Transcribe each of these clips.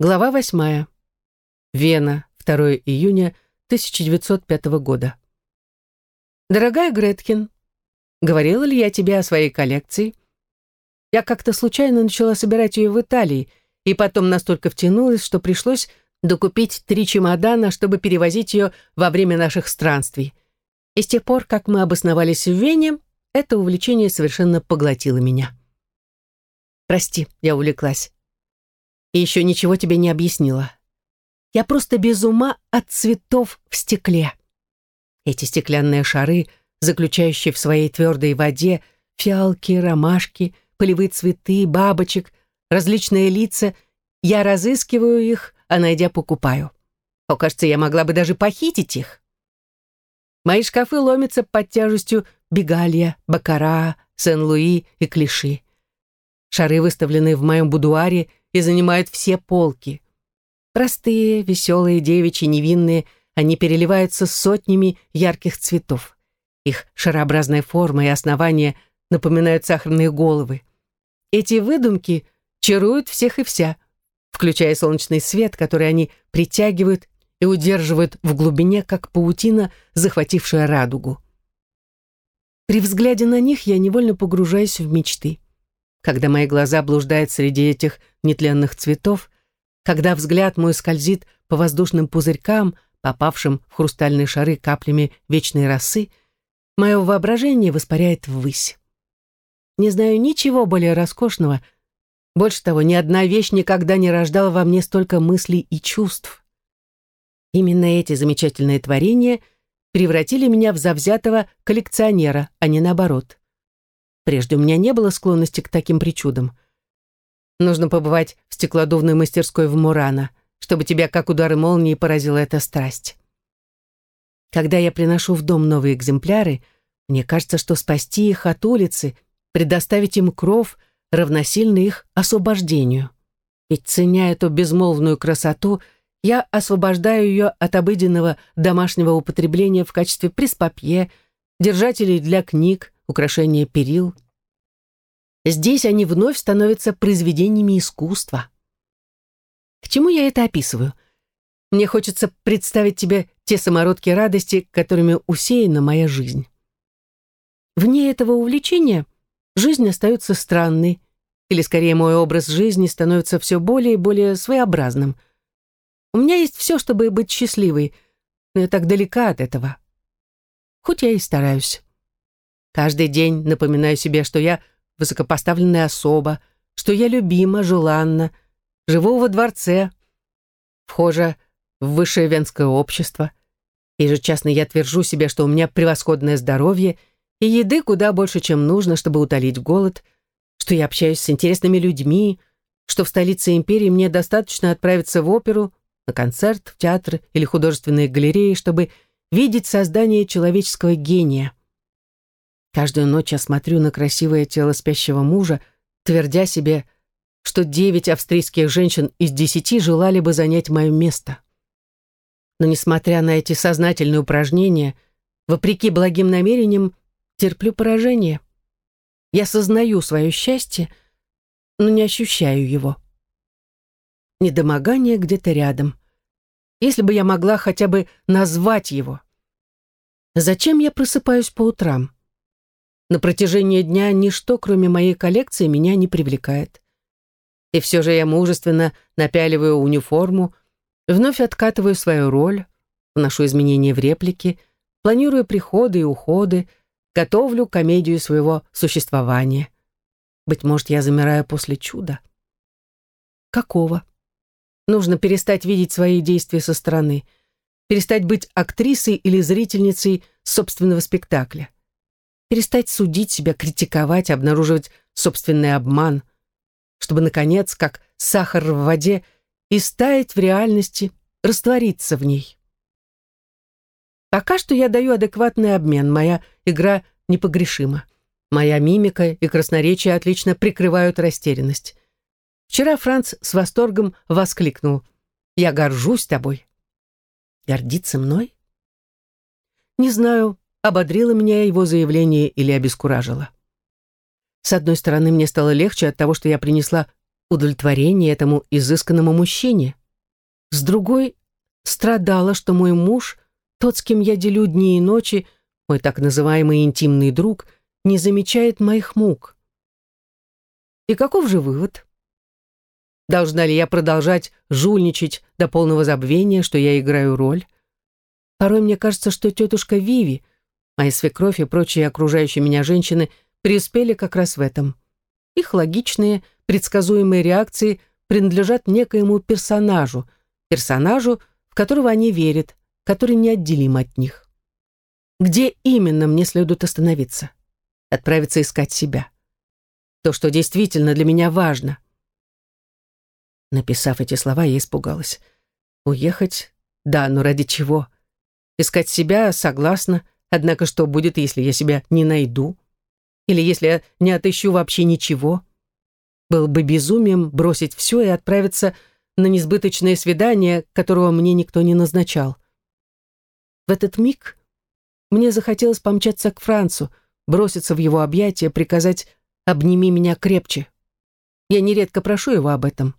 Глава восьмая. Вена, 2 июня 1905 года. Дорогая Греткин, говорила ли я тебе о своей коллекции? Я как-то случайно начала собирать ее в Италии, и потом настолько втянулась, что пришлось докупить три чемодана, чтобы перевозить ее во время наших странствий. И с тех пор, как мы обосновались в Вене, это увлечение совершенно поглотило меня. Прости, я увлеклась и еще ничего тебе не объяснила. Я просто без ума от цветов в стекле. Эти стеклянные шары, заключающие в своей твердой воде фиалки, ромашки, полевые цветы, бабочек, различные лица, я разыскиваю их, а найдя, покупаю. О, кажется, я могла бы даже похитить их. Мои шкафы ломятся под тяжестью Бегалья, Бакара, Сен-Луи и Клиши. Шары, выставленные в моем будуаре, и занимают все полки. Простые, веселые, девичьи, невинные, они переливаются сотнями ярких цветов. Их шарообразная форма и основание напоминают сахарные головы. Эти выдумки чаруют всех и вся, включая солнечный свет, который они притягивают и удерживают в глубине, как паутина, захватившая радугу. При взгляде на них я невольно погружаюсь в мечты когда мои глаза блуждают среди этих нетленных цветов, когда взгляд мой скользит по воздушным пузырькам, попавшим в хрустальные шары каплями вечной росы, мое воображение воспаряет ввысь. Не знаю ничего более роскошного, больше того, ни одна вещь никогда не рождала во мне столько мыслей и чувств. Именно эти замечательные творения превратили меня в завзятого коллекционера, а не наоборот. Прежде у меня не было склонности к таким причудам. Нужно побывать в стеклодувной мастерской в Мурана, чтобы тебя, как удары молнии, поразила эта страсть. Когда я приношу в дом новые экземпляры, мне кажется, что спасти их от улицы, предоставить им кров, равносильно их освобождению. Ведь, ценя эту безмолвную красоту, я освобождаю ее от обыденного домашнего употребления в качестве преспапье, держателей для книг, украшения перил. Здесь они вновь становятся произведениями искусства. К чему я это описываю? Мне хочется представить тебе те самородки радости, которыми усеяна моя жизнь. Вне этого увлечения жизнь остается странной, или скорее мой образ жизни становится все более и более своеобразным. У меня есть все, чтобы быть счастливой, но я так далека от этого. Хоть я и стараюсь. Каждый день напоминаю себе, что я высокопоставленная особа, что я любима, желанна, живу во дворце, вхожа в высшее венское общество. Ежечасно я твержу себе, что у меня превосходное здоровье и еды куда больше, чем нужно, чтобы утолить голод, что я общаюсь с интересными людьми, что в столице империи мне достаточно отправиться в оперу, на концерт, в театр или художественные галереи, чтобы видеть создание человеческого гения. Каждую ночь я смотрю на красивое тело спящего мужа, твердя себе, что девять австрийских женщин из десяти желали бы занять мое место. Но несмотря на эти сознательные упражнения, вопреки благим намерениям, терплю поражение. Я сознаю свое счастье, но не ощущаю его. Недомогание где-то рядом. Если бы я могла хотя бы назвать его. Зачем я просыпаюсь по утрам? На протяжении дня ничто, кроме моей коллекции, меня не привлекает. И все же я мужественно напяливаю униформу, вновь откатываю свою роль, вношу изменения в реплики, планирую приходы и уходы, готовлю комедию своего существования. Быть может, я замираю после чуда. Какого? Нужно перестать видеть свои действия со стороны, перестать быть актрисой или зрительницей собственного спектакля перестать судить себя, критиковать, обнаруживать собственный обман, чтобы, наконец, как сахар в воде, и в реальности, раствориться в ней. Пока что я даю адекватный обмен, моя игра непогрешима. Моя мимика и красноречие отлично прикрывают растерянность. Вчера Франц с восторгом воскликнул «Я горжусь тобой». Гордиться мной? Не знаю, ободрило меня его заявление или обескуражило. С одной стороны, мне стало легче от того, что я принесла удовлетворение этому изысканному мужчине. С другой страдала, что мой муж, тот, с кем я делю дни и ночи, мой так называемый интимный друг, не замечает моих мук. И каков же вывод? Должна ли я продолжать жульничать до полного забвения, что я играю роль? Порой мне кажется, что тетушка Виви, моя свекровь и прочие окружающие меня женщины преуспели как раз в этом. Их логичные, предсказуемые реакции принадлежат некоему персонажу, персонажу, в которого они верят, который неотделим от них. Где именно мне следует остановиться? Отправиться искать себя. То, что действительно для меня важно. Написав эти слова, я испугалась. Уехать? Да, но ради чего? Искать себя согласна, однако что будет, если я себя не найду? Или если я не отыщу вообще ничего? Было бы безумием бросить все и отправиться на несбыточное свидание, которого мне никто не назначал. В этот миг мне захотелось помчаться к Францу, броситься в его объятия, приказать «обними меня крепче». Я нередко прошу его об этом.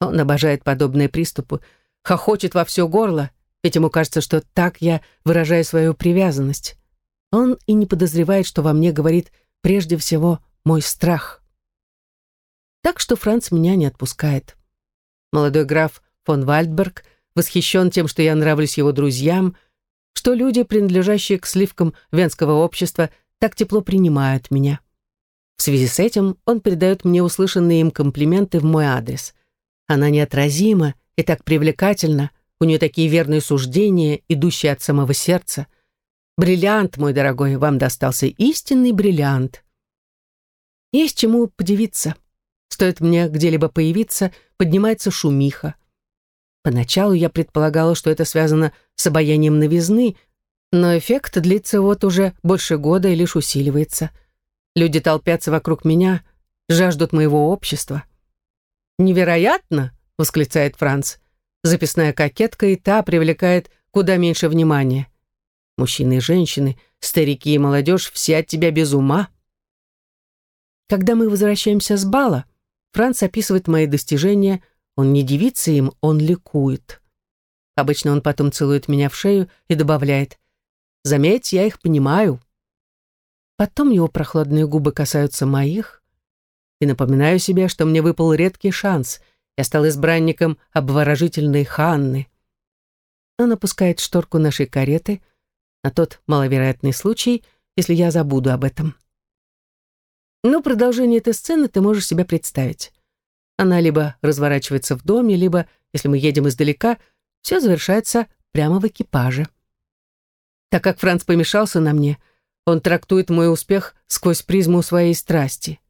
Он обожает подобные приступы, хохочет во все горло, ведь ему кажется, что так я выражаю свою привязанность. Он и не подозревает, что во мне говорит прежде всего мой страх. Так что Франц меня не отпускает. Молодой граф фон Вальдберг восхищен тем, что я нравлюсь его друзьям — что люди, принадлежащие к сливкам венского общества, так тепло принимают меня. В связи с этим он передает мне услышанные им комплименты в мой адрес. Она неотразима и так привлекательна, у нее такие верные суждения, идущие от самого сердца. Бриллиант, мой дорогой, вам достался истинный бриллиант. Есть чему подивиться. Стоит мне где-либо появиться, поднимается шумиха. Поначалу я предполагала, что это связано с обаянием новизны, но эффект длится вот уже больше года и лишь усиливается. Люди толпятся вокруг меня, жаждут моего общества. «Невероятно!» — восклицает Франц. Записная кокетка и та привлекает куда меньше внимания. Мужчины и женщины, старики и молодежь все от тебя без ума. Когда мы возвращаемся с бала, Франц описывает мои достижения, он не дивится им, он ликует. Обычно он потом целует меня в шею и добавляет «Заметь, я их понимаю». Потом его прохладные губы касаются моих, и напоминаю себе, что мне выпал редкий шанс. Я стал избранником обворожительной Ханны. Он опускает шторку нашей кареты на тот маловероятный случай, если я забуду об этом. Ну, продолжение этой сцены ты можешь себе представить. Она либо разворачивается в доме, либо, если мы едем издалека, все завершается прямо в экипаже. Так как Франц помешался на мне, он трактует мой успех сквозь призму своей страсти.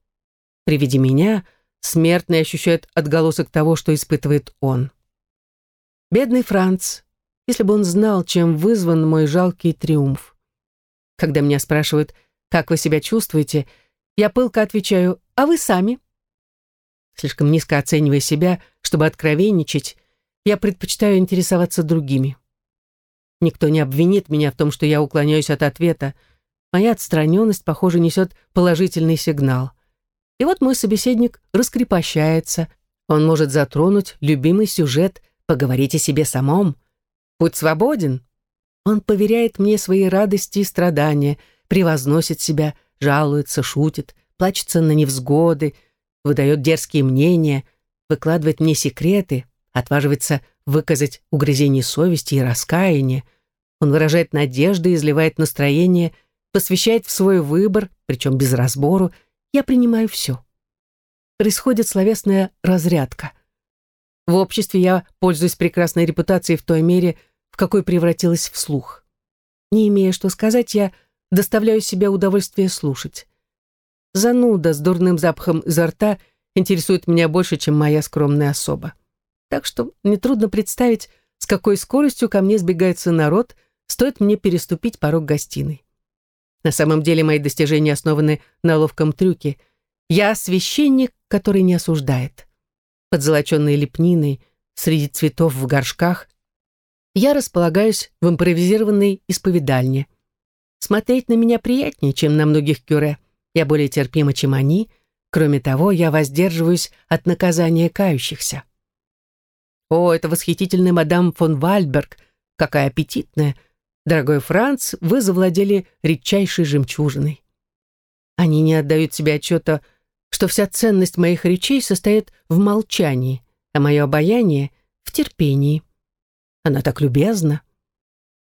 При виде меня смертный ощущает отголосок того, что испытывает он. Бедный Франц, если бы он знал, чем вызван мой жалкий триумф. Когда меня спрашивают, как вы себя чувствуете, я пылко отвечаю, а вы сами? Слишком низко оценивая себя, чтобы откровенничать, я предпочитаю интересоваться другими. Никто не обвинит меня в том, что я уклоняюсь от ответа. Моя отстраненность, похоже, несет положительный сигнал. И вот мой собеседник раскрепощается. Он может затронуть любимый сюжет, поговорить о себе самом. Путь свободен. Он поверяет мне свои радости и страдания, превозносит себя, жалуется, шутит, плачется на невзгоды — выдает дерзкие мнения, выкладывает мне секреты, отваживается выказать угрызение совести и раскаяние. Он выражает надежды, изливает настроение, посвящает в свой выбор, причем без разбору. Я принимаю все. Происходит словесная разрядка. В обществе я пользуюсь прекрасной репутацией в той мере, в какой превратилась в слух. Не имея что сказать, я доставляю себе удовольствие слушать. Зануда с дурным запахом изо рта интересует меня больше, чем моя скромная особа. Так что нетрудно представить, с какой скоростью ко мне сбегается народ, стоит мне переступить порог гостиной. На самом деле мои достижения основаны на ловком трюке. Я священник, который не осуждает. Под золоченной лепниной, среди цветов в горшках, я располагаюсь в импровизированной исповедальне. Смотреть на меня приятнее, чем на многих кюре — я более терпима, чем они, Кроме того, я воздерживаюсь от наказания кающихся. О, это восхитительная мадам фон Вальдберг, какая аппетитная. Дорогой Франц, вы завладели редчайшей жемчужиной. Они не отдают себе отчета, что вся ценность моих речей состоит в молчании, а мое обаяние — в терпении. Она так любезна.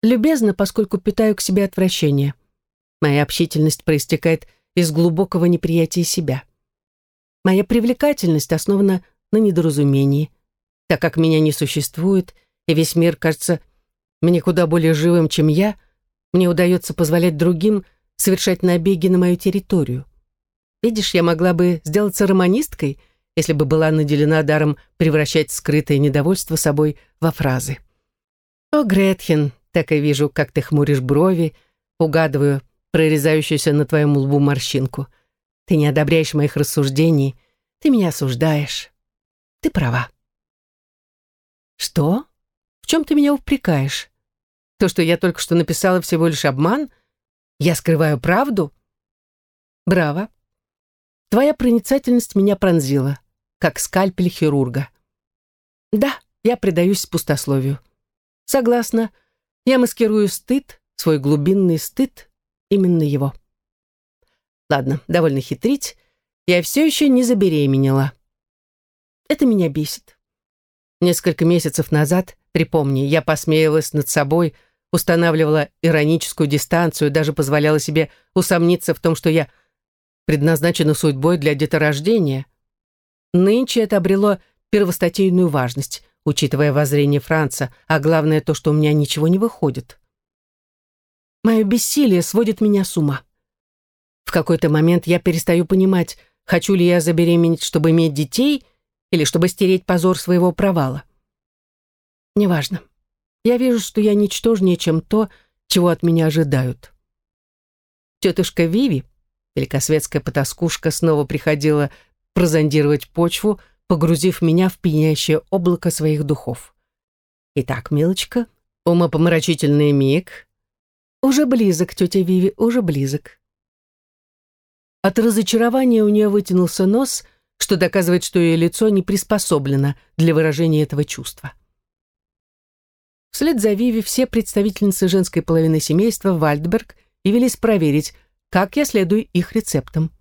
Любезна, поскольку питаю к себе отвращение. Моя общительность проистекает из глубокого неприятия себя. Моя привлекательность основана на недоразумении. Так как меня не существует, и весь мир кажется мне куда более живым, чем я, мне удается позволять другим совершать набеги на мою территорию. Видишь, я могла бы сделаться романисткой, если бы была наделена даром превращать скрытое недовольство собой во фразы. «О, Гретхен, так и вижу, как ты хмуришь брови, угадываю прорезающуюся на твоем лбу морщинку. Ты не одобряешь моих рассуждений, ты меня осуждаешь. Ты права». «Что? В чем ты меня упрекаешь? То, что я только что написала, всего лишь обман? Я скрываю правду? Браво. Твоя проницательность меня пронзила, как скальпель хирурга. Да, я предаюсь пустословию. Согласна, я маскирую стыд, свой глубинный стыд, именно его. Ладно, довольно хитрить. Я все еще не забеременела. Это меня бесит. Несколько месяцев назад, припомни, я посмеялась над собой, устанавливала ироническую дистанцию, даже позволяла себе усомниться в том, что я предназначена судьбой для деторождения. Нынче это обрело первостатейную важность, учитывая воззрение Франца, а главное то, что у меня ничего не выходит. Мое бессилие сводит меня с ума. В какой-то момент я перестаю понимать, хочу ли я забеременеть, чтобы иметь детей, или чтобы стереть позор своего провала. Неважно. Я вижу, что я ничтожнее, чем то, чего от меня ожидают. Тетушка Виви, великосветская потаскушка, снова приходила прозондировать почву, погрузив меня в пьянящее облако своих духов. Итак, милочка, умопомрачительный миг. Уже близок, тетя Виви, уже близок. От разочарования у нее вытянулся нос, что доказывает, что ее лицо не приспособлено для выражения этого чувства. Вслед за Виви все представительницы женской половины семейства Вальдберг явились проверить, как я следую их рецептам.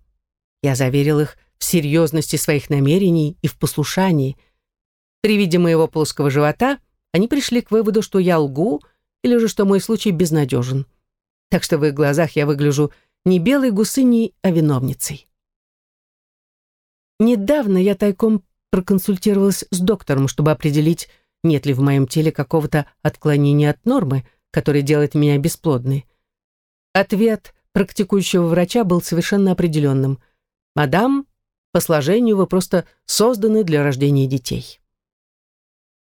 Я заверил их в серьезности своих намерений и в послушании. При виде моего плоского живота они пришли к выводу, что я лгу или же что мой случай безнадежен. Так что в их глазах я выгляжу не белой гусыней, а виновницей. Недавно я тайком проконсультировалась с доктором, чтобы определить, нет ли в моем теле какого-то отклонения от нормы, которое делает меня бесплодной. Ответ практикующего врача был совершенно определенным. «Мадам, по сложению вы просто созданы для рождения детей».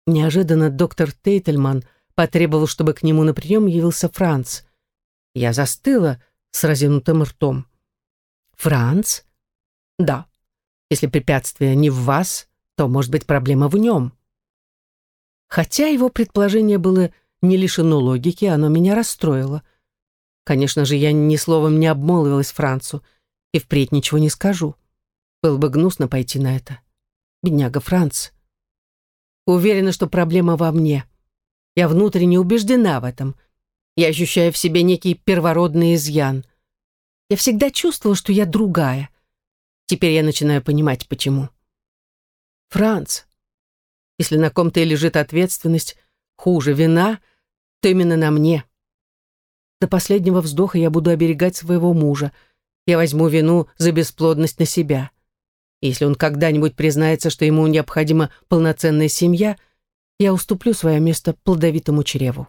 Неожиданно доктор Тейтельман потребовал, чтобы к нему на прием явился Франц. Я застыла с разинутым ртом. «Франц?» «Да. Если препятствие не в вас, то, может быть, проблема в нем». Хотя его предположение было не лишено логики, оно меня расстроило. Конечно же, я ни словом не обмолвилась Францу и впредь ничего не скажу. Было бы гнусно пойти на это. Бедняга Франц. Уверена, что проблема во мне. Я внутренне убеждена в этом. Я ощущаю в себе некий первородный изъян. Я всегда чувствовала, что я другая. Теперь я начинаю понимать, почему. Франц, если на ком-то и лежит ответственность, хуже вина, то именно на мне. До последнего вздоха я буду оберегать своего мужа. Я возьму вину за бесплодность на себя. Если он когда-нибудь признается, что ему необходима полноценная семья, я уступлю свое место плодовитому чреву.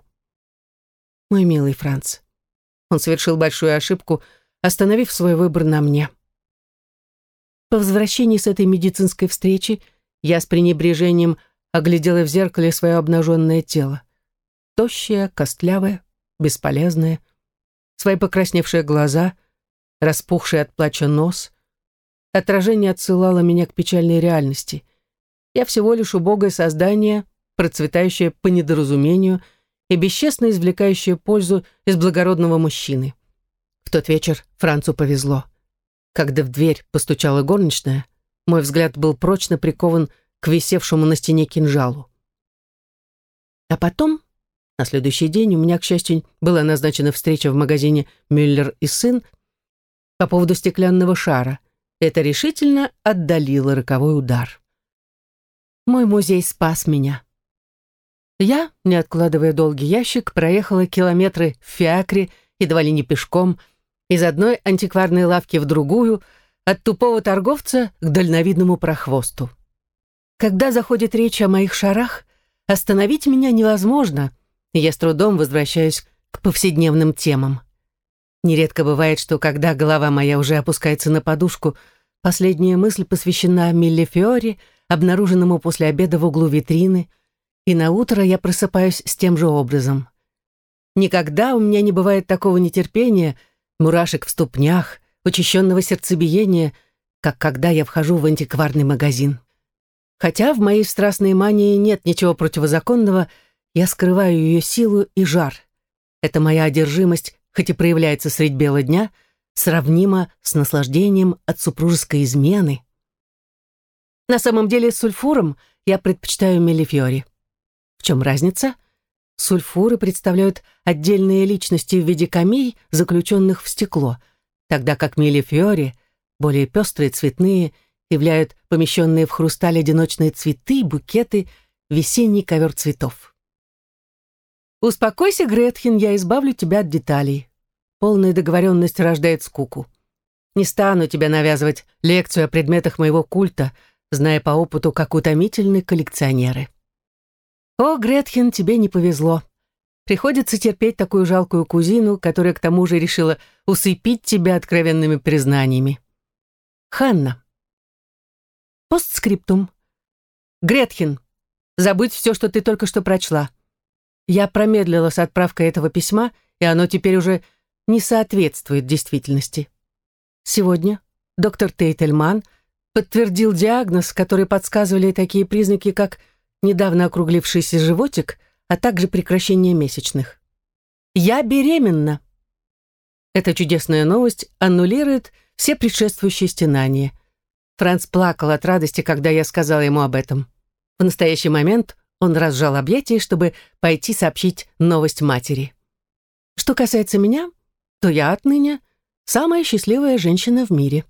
Мой милый Франц, он совершил большую ошибку, остановив свой выбор на мне. По возвращении с этой медицинской встречи я с пренебрежением оглядела в зеркале свое обнаженное тело. Тощее, костлявое, бесполезное. Свои покрасневшие глаза, распухший от плача нос. Отражение отсылало меня к печальной реальности. Я всего лишь убогое создание, процветающее по недоразумению и бесчестно извлекающее пользу из благородного мужчины. В тот вечер Францу повезло. Когда в дверь постучала горничная, мой взгляд был прочно прикован к висевшему на стене кинжалу. А потом, на следующий день, у меня, к счастью, была назначена встреча в магазине «Мюллер и сын» по поводу стеклянного шара. Это решительно отдалило роковой удар. Мой музей спас меня. Я, не откладывая долгий ящик, проехала километры в фиакре, едва ли не пешком, из одной антикварной лавки в другую, от тупого торговца к дальновидному прохвосту. Когда заходит речь о моих шарах, остановить меня невозможно, и я с трудом возвращаюсь к повседневным темам. Нередко бывает, что когда голова моя уже опускается на подушку, последняя мысль посвящена Милле Фиори, обнаруженному после обеда в углу витрины, и на утро я просыпаюсь с тем же образом. Никогда у меня не бывает такого нетерпения, мурашек в ступнях, учащенного сердцебиения, как когда я вхожу в антикварный магазин. Хотя в моей страстной мании нет ничего противозаконного, я скрываю ее силу и жар. Это моя одержимость, хоть и проявляется средь бела дня, сравнима с наслаждением от супружеской измены. На самом деле с сульфуром я предпочитаю мелифиори. В чем разница? Сульфуры представляют отдельные личности в виде камей, заключенных в стекло, тогда как мелифиори, более пестрые, цветные, являют помещенные в хрусталь одиночные цветы, букеты, весенний ковер цветов. «Успокойся, Гретхен, я избавлю тебя от деталей. Полная договоренность рождает скуку. Не стану тебя навязывать лекцию о предметах моего культа, зная по опыту, как утомительны коллекционеры». «О, Гретхен, тебе не повезло. Приходится терпеть такую жалкую кузину, которая к тому же решила усыпить тебя откровенными признаниями. Ханна. Постскриптум. Гретхен, забудь все, что ты только что прочла. Я промедлила с отправкой этого письма, и оно теперь уже не соответствует действительности. Сегодня доктор Тейтельман подтвердил диагноз, который подсказывали такие признаки, как недавно округлившийся животик, а также прекращение месячных. «Я беременна!» Эта чудесная новость аннулирует все предшествующие стенания. Франц плакал от радости, когда я сказала ему об этом. В настоящий момент он разжал объятия, чтобы пойти сообщить новость матери. Что касается меня, то я отныне самая счастливая женщина в мире.